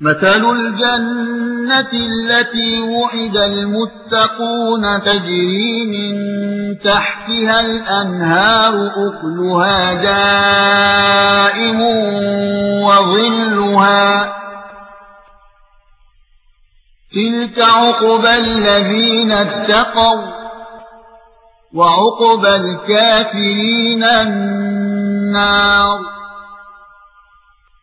مثل الجنة التي وعد المتقون تجري من تحتها الأنهار أكلها دائم وظلها تلك عقبى الذين اتقوا وعقبى الكافرين النار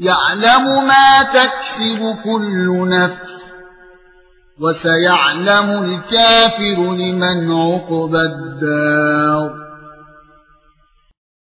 يعلم ما تكسب كل نفس وسيعلم الكافر لمن عقبى الدار.